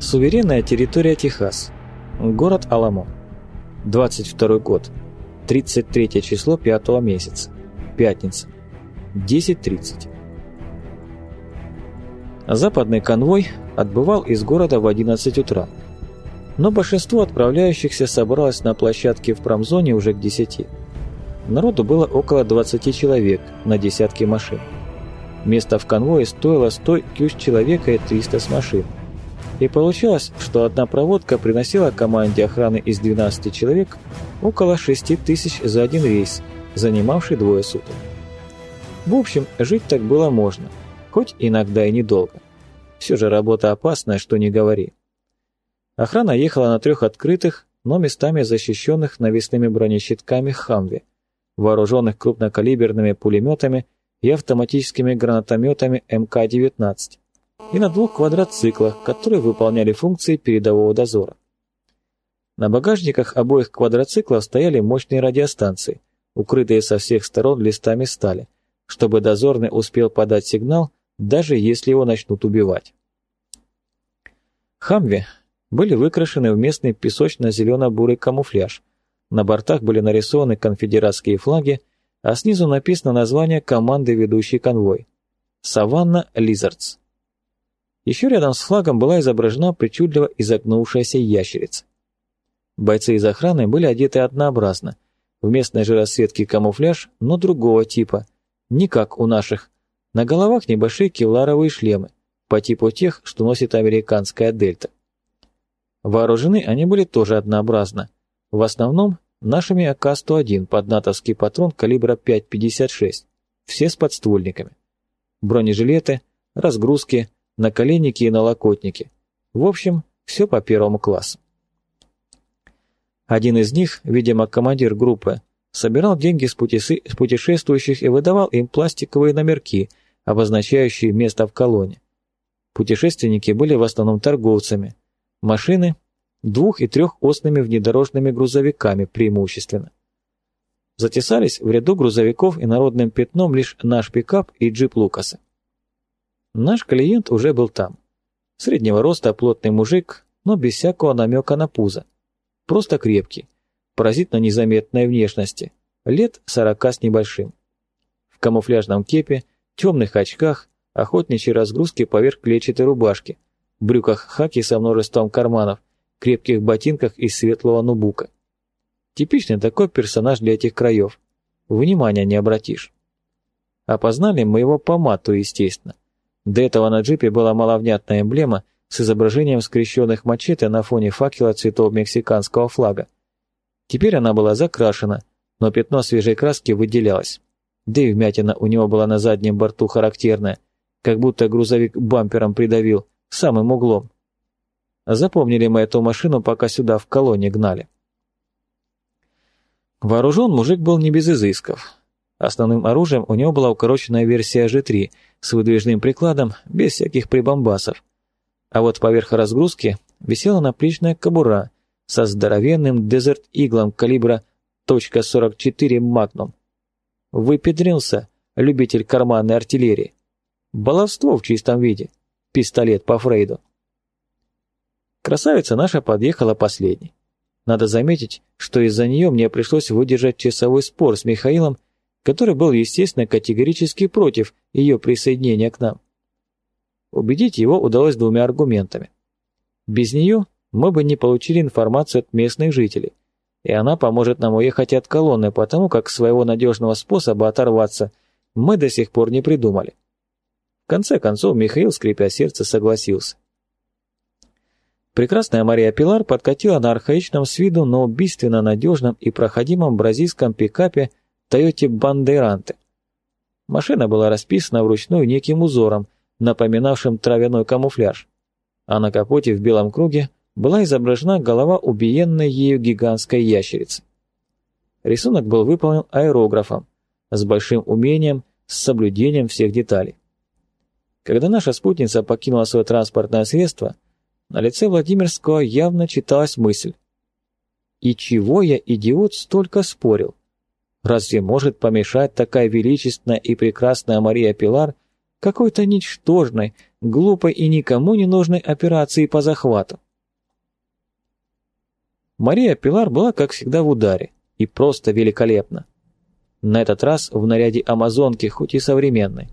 Суверенная территория Техас. Город Аламо. 22 год. 33 число 5 месяца. Пятница. 10.30. Западный конвой отбывал из города в 11 утра. Но большинство отправляющихся собралось на площадке в промзоне уже к 10. Народу было около 20 человек на десятки машин. Место в конвое стоило 100 кюш человека и 300 с машин. И получалось, что одна проводка приносила команде охраны из 12 человек около 6 тысяч за один рейс, занимавший двое суток. В общем, жить так было можно, хоть иногда и недолго. Все же работа опасная, что не говори. Охрана ехала на трех открытых, но местами защищенных навесными бронещитками «Хамве», вооруженных крупнокалиберными пулеметами и автоматическими гранатометами МК-19, и на двух квадроциклах, которые выполняли функции передового дозора. На багажниках обоих квадроциклов стояли мощные радиостанции, укрытые со всех сторон листами стали, чтобы дозорный успел подать сигнал, даже если его начнут убивать. Хамви были выкрашены в местный песочно-зелено-бурый камуфляж. На бортах были нарисованы конфедератские флаги, а снизу написано название команды, ведущей конвой. «Саванна Лизардс». Еще рядом с флагом была изображена причудливо изогнувшаяся ящерица. Бойцы из охраны были одеты однообразно, в местной же расцветке камуфляж, но другого типа, не как у наших. На головах небольшие кевларовые шлемы, по типу тех, что носит американская дельта. Вооружены они были тоже однообразно. В основном нашими АК-101 под натовский патрон калибра 5,56, все с подствольниками. Бронежилеты, разгрузки, наколенники и налокотники. В общем, все по первому классу. Один из них, видимо, командир группы, собирал деньги с, с путешествующих и выдавал им пластиковые номерки, обозначающие место в колонне. Путешественники были в основном торговцами, Машины двух- и трехосными внедорожными грузовиками преимущественно. Затесались в ряду грузовиков и народным пятном лишь наш пикап и джип Лукаса. Наш клиент уже был там. Среднего роста плотный мужик, но без всякого намека на пузо. Просто крепкий, поразительно незаметной внешности, лет сорока с небольшим. В камуфляжном кепе, темных очках, охотничьей разгрузке поверх клетчатой рубашки – брюках хаки со множеством карманов, крепких ботинках из светлого нубука. Типичный такой персонаж для этих краев. Внимания не обратишь. Опознали мы его по мату, естественно. До этого на джипе была маловнятная эмблема с изображением скрещенных мачете на фоне факела цветов мексиканского флага. Теперь она была закрашена, но пятно свежей краски выделялось. Да и вмятина у него была на заднем борту характерная, как будто грузовик бампером придавил, самым углом. Запомнили мы эту машину, пока сюда в колонне гнали. Вооружен мужик был не без изысков. Основным оружием у него была укороченная версия G3 с выдвижным прикладом, без всяких прибамбасов. А вот поверх разгрузки висела наплечная кобура со здоровенным Desert Иглом калибра .44 Magnum. Выпедрился любитель карманной артиллерии. Баловство в чистом виде пистолет по Фрейду. Красавица наша подъехала последней. Надо заметить, что из-за нее мне пришлось выдержать часовой спор с Михаилом, который был, естественно, категорически против ее присоединения к нам. Убедить его удалось двумя аргументами. Без нее мы бы не получили информацию от местных жителей, и она поможет нам уехать от колонны, потому как своего надежного способа оторваться мы до сих пор не придумали. В конце концов Михаил, скрипя сердце, согласился. Прекрасная Мария Пилар подкатила на архаичном с виду, но убийственно надежном и проходимом бразильском пикапе Тойоте Бандеранте. Машина была расписана вручную неким узором, напоминавшим травяной камуфляж, а на капоте в белом круге была изображена голова убиенной ею гигантской ящерицы. Рисунок был выполнен аэрографом, с большим умением, с соблюдением всех деталей. Когда наша спутница покинула свое транспортное средство, на лице Владимирского явно читалась мысль. «И чего я, идиот, столько спорил? Разве может помешать такая величественная и прекрасная Мария Пилар какой-то ничтожной, глупой и никому не нужной операции по захвату. Мария Пилар была, как всегда, в ударе, и просто великолепна. На этот раз в наряде амазонки, хоть и современной.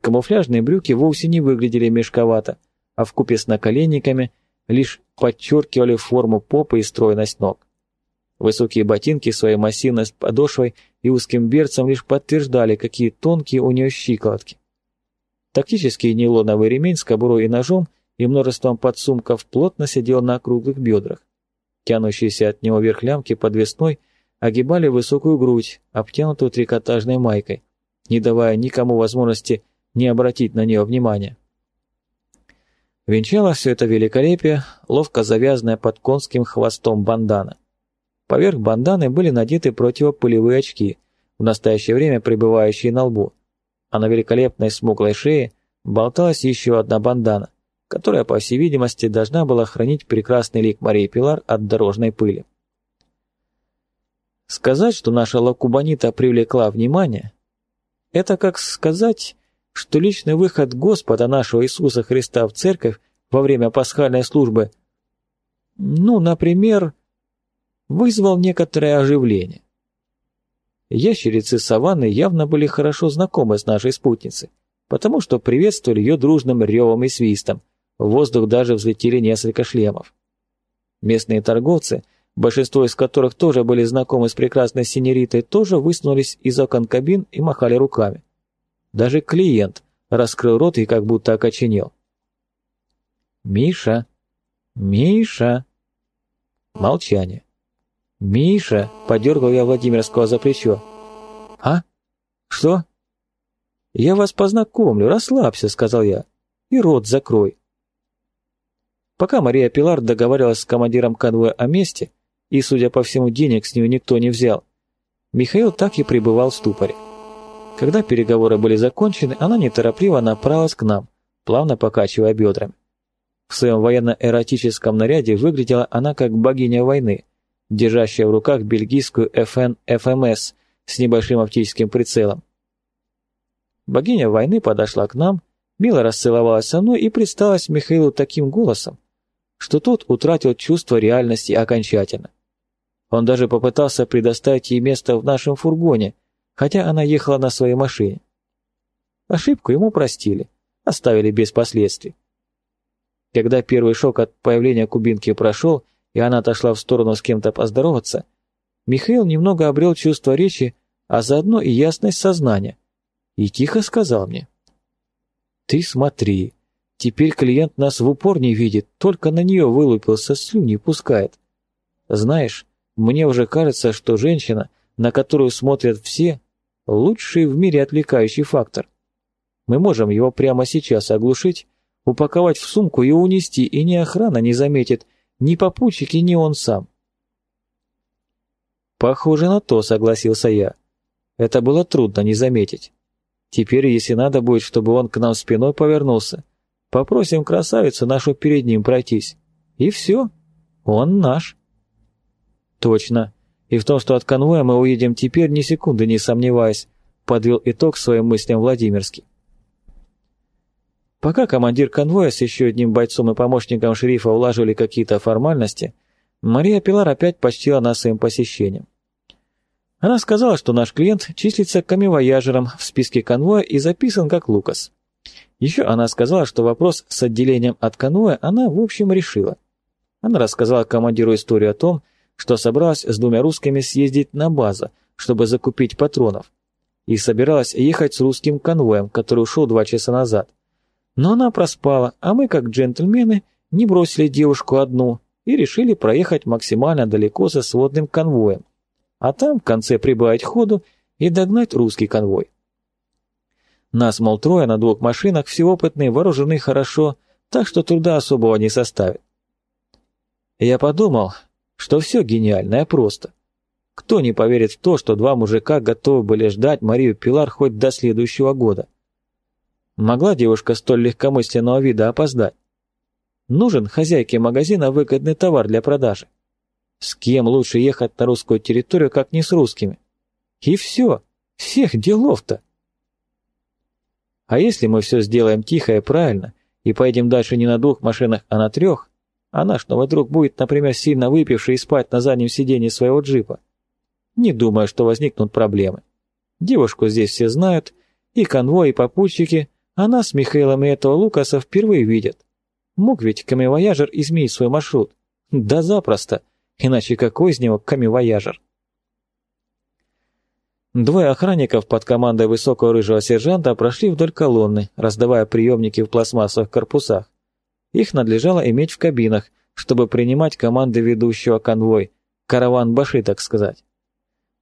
Камуфляжные брюки вовсе не выглядели мешковато, а вкупе с наколенниками лишь подчеркивали форму попы и стройность ног. Высокие ботинки своей массивной подошвой и узким берцем лишь подтверждали, какие тонкие у нее щиколотки. Тактический нейлоновый ремень с кобурой и ножом и множеством подсумков плотно сидел на округлых бедрах. Тянущиеся от него вверх лямки подвесной огибали высокую грудь, обтянутую трикотажной майкой, не давая никому возможности не обратить на нее внимания. Венчало все это великолепие, ловко завязанное под конским хвостом бандана. Поверх банданы были надеты противопылевые очки, в настоящее время пребывающие на лбу, а на великолепной смуглой шее болталась еще одна бандана, которая, по всей видимости, должна была хранить прекрасный лик Марии Пилар от дорожной пыли. Сказать, что наша лакубанита привлекла внимание, это как сказать, что личный выход Господа нашего Иисуса Христа в церковь во время пасхальной службы, ну, например, вызвал некоторое оживление. Ящерицы саванны явно были хорошо знакомы с нашей спутницей, потому что приветствовали ее дружным ревом и свистом, в воздух даже взлетели несколько шлемов. Местные торговцы, большинство из которых тоже были знакомы с прекрасной синеритой, тоже высунулись из окон кабин и махали руками. Даже клиент раскрыл рот и как будто окоченел. «Миша! Миша!» Молчание. «Миша!» — подергал я Владимирского за плечо. «А? Что?» «Я вас познакомлю, расслабься», — сказал я. «И рот закрой». Пока Мария Пилар договаривалась с командиром конвоя о месте, и, судя по всему, денег с нее никто не взял, Михаил так и пребывал в ступоре. Когда переговоры были закончены, она неторопливо направилась к нам, плавно покачивая бедрами. В своем военно-эротическом наряде выглядела она как богиня войны, держащая в руках бельгийскую FN FMS с небольшим оптическим прицелом. Богиня войны подошла к нам, мило расцеловалась со мной и предсталась Михаилу таким голосом, что тот утратил чувство реальности окончательно. Он даже попытался предоставить ей место в нашем фургоне – хотя она ехала на своей машине. Ошибку ему простили, оставили без последствий. Когда первый шок от появления кубинки прошел, и она отошла в сторону с кем-то поздороваться, Михаил немного обрел чувство речи, а заодно и ясность сознания, и тихо сказал мне. «Ты смотри, теперь клиент нас в упор не видит, только на нее вылупился, слюни пускает. Знаешь, мне уже кажется, что женщина, на которую смотрят все, лучший в мире отвлекающий фактор. Мы можем его прямо сейчас оглушить, упаковать в сумку и унести, и ни охрана не заметит, ни попутчики, ни он сам. Похоже на то, согласился я. Это было трудно не заметить. Теперь, если надо будет, чтобы он к нам спиной повернулся, попросим красавицу нашу перед ним пройтись. И все, он наш. Точно, и в том, что от конвоя мы уедем теперь, ни секунды не сомневаясь, подвел итог своим мыслям Владимирский. Пока командир конвоя с еще одним бойцом и помощником шерифа улаживали какие-то формальности, Мария Пилар опять почтила нас своим посещением. Она сказала, что наш клиент числится камевояжером в списке конвоя и записан как Лукас. Еще она сказала, что вопрос с отделением от конвоя она в общем решила. Она рассказала командиру историю о том, что собралась с двумя русскими съездить на базу, чтобы закупить патронов, и собиралась ехать с русским конвоем, который ушел два часа назад. Но она проспала, а мы, как джентльмены, не бросили девушку одну и решили проехать максимально далеко со сводным конвоем, а там в конце прибавить ходу и догнать русский конвой. Нас, мол, трое на двух машинах, все опытные, вооружены хорошо, так что труда особого не составит. Я подумал, что все гениальное просто. Кто не поверит в то, что два мужика готовы были ждать Марию Пилар хоть до следующего года? Могла девушка столь легкомысленного вида опоздать? Нужен хозяйке магазина выгодный товар для продажи. С кем лучше ехать на русскую территорию, как не с русскими? И все, всех делов-то. А если мы все сделаем тихо и правильно, и поедем дальше не на двух машинах, а на трех, а наш новый друг будет, например, сильно выпивший и спать на заднем сиденье своего джипа, не думаю, что возникнут проблемы. Девушку здесь все знают, и конвой, и попутчики, а нас с Михаилом и этого Лукаса впервые видят. Мог ведь камевояжер изменить свой маршрут? Да запросто, иначе какой из него камевояжер? Двое охранников под командой высокого рыжего сержанта прошли вдоль колонны, раздавая приемники в пластмассовых корпусах. Их надлежало иметь в кабинах, чтобы принимать команды ведущего конвой, караван Баши, так сказать.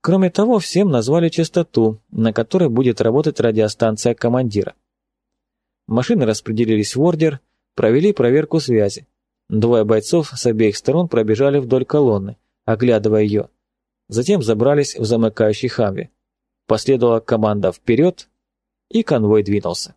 Кроме того, всем назвали частоту, на которой будет работать радиостанция командира. Машины распределились в ордер, провели проверку связи. Двое бойцов с обеих сторон пробежали вдоль колонны, оглядывая ее. Затем забрались в замыкающий хамви. Последовала команда «Вперед!» и конвой двинулся.